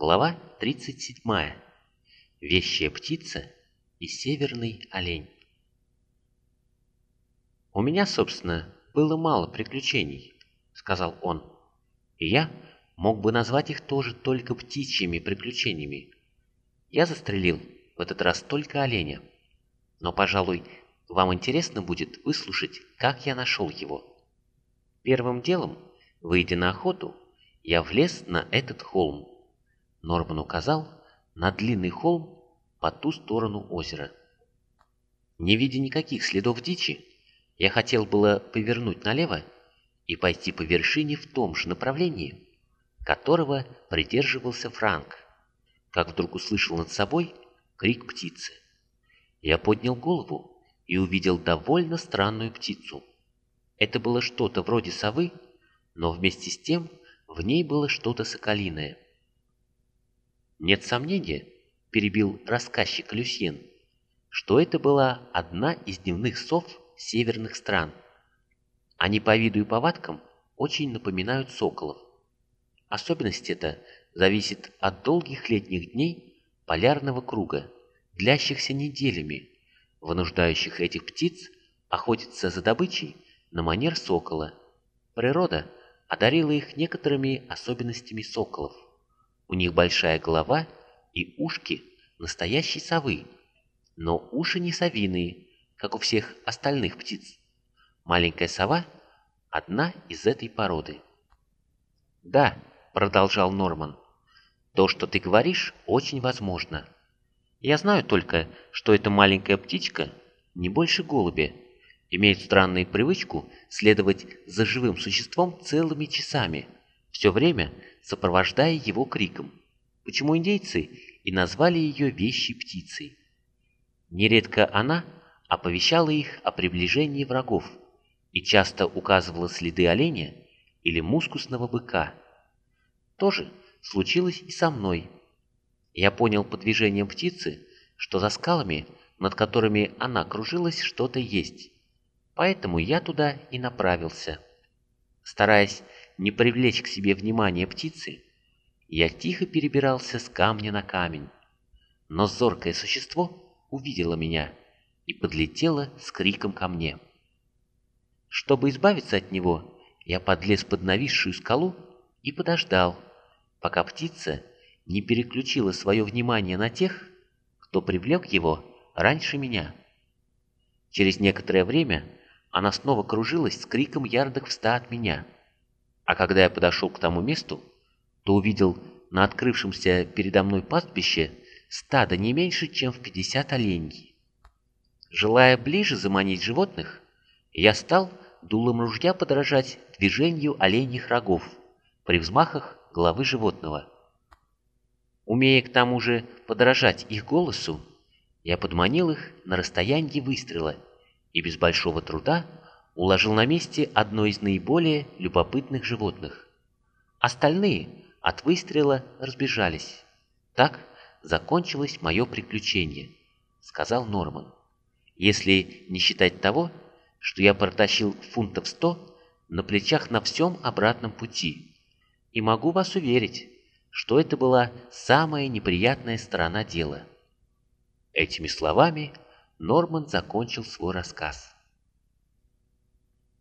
Глава 37. Вещая птица и северный олень. «У меня, собственно, было мало приключений», — сказал он. «И я мог бы назвать их тоже только птичьими приключениями. Я застрелил в этот раз только оленя. Но, пожалуй, вам интересно будет выслушать, как я нашел его. Первым делом, выйдя на охоту, я влез на этот холм. Норман указал на длинный холм по ту сторону озера. Не видя никаких следов дичи, я хотел было повернуть налево и пойти по вершине в том же направлении, которого придерживался Франк, как вдруг услышал над собой крик птицы. Я поднял голову и увидел довольно странную птицу. Это было что-то вроде совы, но вместе с тем в ней было что-то соколиное. Нет сомнения, перебил рассказчик Люсьен, что это была одна из дневных сов северных стран. Они по виду и повадкам очень напоминают соколов. Особенность эта зависит от долгих летних дней полярного круга, длящихся неделями, вынуждающих этих птиц охотиться за добычей на манер сокола. Природа одарила их некоторыми особенностями соколов. У них большая голова и ушки настоящей совы, но уши не совиные, как у всех остальных птиц. Маленькая сова – одна из этой породы. «Да», – продолжал Норман, – «то, что ты говоришь, очень возможно». Я знаю только, что эта маленькая птичка, не больше голубя, имеет странную привычку следовать за живым существом целыми часами, все время сопровождая его криком, почему индейцы и назвали ее вещей птицей. Нередко она оповещала их о приближении врагов и часто указывала следы оленя или мускусного быка. То же случилось и со мной – я понял по движениям птицы, что за скалами, над которыми она кружилась, что-то есть. Поэтому я туда и направился. Стараясь не привлечь к себе внимание птицы, я тихо перебирался с камня на камень. Но зоркое существо увидело меня и подлетело с криком ко мне. Чтобы избавиться от него, я подлез под нависшую скалу и подождал, пока птица не переключила свое внимание на тех, кто привлек его раньше меня. Через некоторое время она снова кружилась с криком ярдок в ста от меня. А когда я подошел к тому месту, то увидел на открывшемся передо мной пастбище стадо не меньше, чем в 50 оленей. Желая ближе заманить животных, я стал дулом ружья подражать движению оленьих рогов при взмахах головы животного. Умея к тому же подражать их голосу, я подманил их на расстоянии выстрела и без большого труда уложил на месте одно из наиболее любопытных животных. Остальные от выстрела разбежались. Так закончилось мое приключение, сказал Норман. Если не считать того, что я протащил фунтов сто на плечах на всем обратном пути. И могу вас уверить, что это была самая неприятная сторона дела. Этими словами Норман закончил свой рассказ.